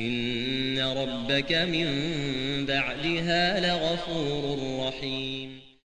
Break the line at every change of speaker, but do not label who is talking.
إن ربك من بعدها لغفور رحيم.